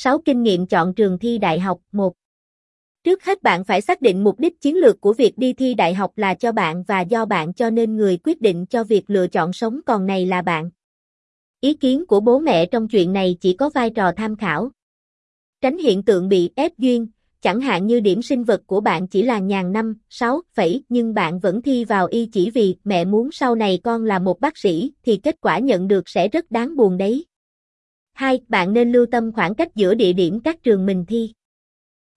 6. Kinh nghiệm chọn trường thi đại học 1. Trước hết bạn phải xác định mục đích chiến lược của việc đi thi đại học là cho bạn và do bạn cho nên người quyết định cho việc lựa chọn sống còn này là bạn. Ý kiến của bố mẹ trong chuyện này chỉ có vai trò tham khảo. Tránh hiện tượng bị ép duyên, chẳng hạn như điểm sinh vật của bạn chỉ là nhàn năm, 6, phẩy, nhưng bạn vẫn thi vào y chỉ vì mẹ muốn sau này con là một bác sĩ thì kết quả nhận được sẽ rất đáng buồn đấy. 2. Bạn nên lưu tâm khoảng cách giữa địa điểm các trường mình thi.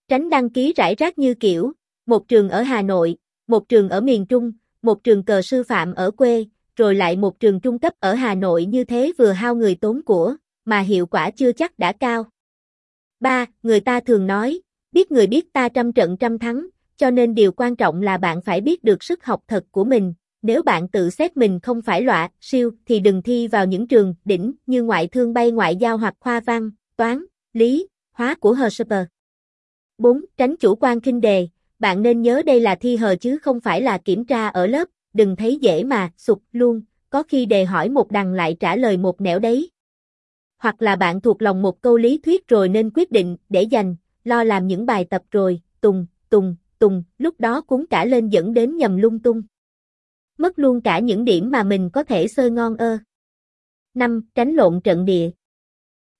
Tránh đăng ký rải rác như kiểu, một trường ở Hà Nội, một trường ở miền Trung, một trường cờ sư phạm ở quê, rồi lại một trường trung cấp ở Hà Nội như thế vừa hao người tốn của, mà hiệu quả chưa chắc đã cao. 3. Người ta thường nói, biết người biết ta trăm trận trăm thắng, cho nên điều quan trọng là bạn phải biết được sức học thật của mình. Nếu bạn tự xét mình không phải loại siêu thì đừng thi vào những trường đỉnh như ngoại thương bay ngoại giao hoặc khoa văn, toán, lý, hóa của Hershper. 4. Tránh chủ quan kinh đề, bạn nên nhớ đây là thi hờ chứ không phải là kiểm tra ở lớp, đừng thấy dễ mà, sụp luôn, có khi đề hỏi một đằng lại trả lời một nẻo đấy. Hoặc là bạn thuộc lòng một câu lý thuyết rồi nên quyết định để dành, lo làm những bài tập rồi, tùng, tùng, tùng, lúc đó cuốn cả lên dẫn đến nhầm lung tung. Mất luôn cả những điểm mà mình có thể sơ ngon ơ. 5. Tránh lộn trận địa.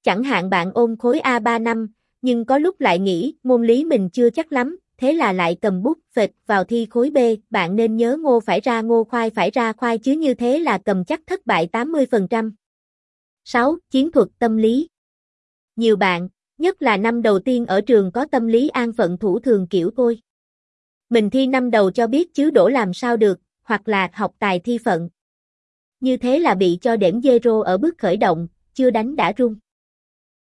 Chẳng hạn bạn ôn khối A3 năm, nhưng có lúc lại nghĩ môn lý mình chưa chắc lắm, thế là lại cầm bút phệt vào thi khối B, bạn nên nhớ ngô phải ra ngô khoai phải ra khoai chứ như thế là cầm chắc thất bại 80%. 6. Chiến thuật tâm lý Nhiều bạn, nhất là năm đầu tiên ở trường có tâm lý an phận thủ thường kiểu tôi. Mình thi năm đầu cho biết chứ đổ làm sao được, hoặc là học tài thi phận. Như thế là bị cho điểm zero ở bước khởi động, chưa đánh đã rung.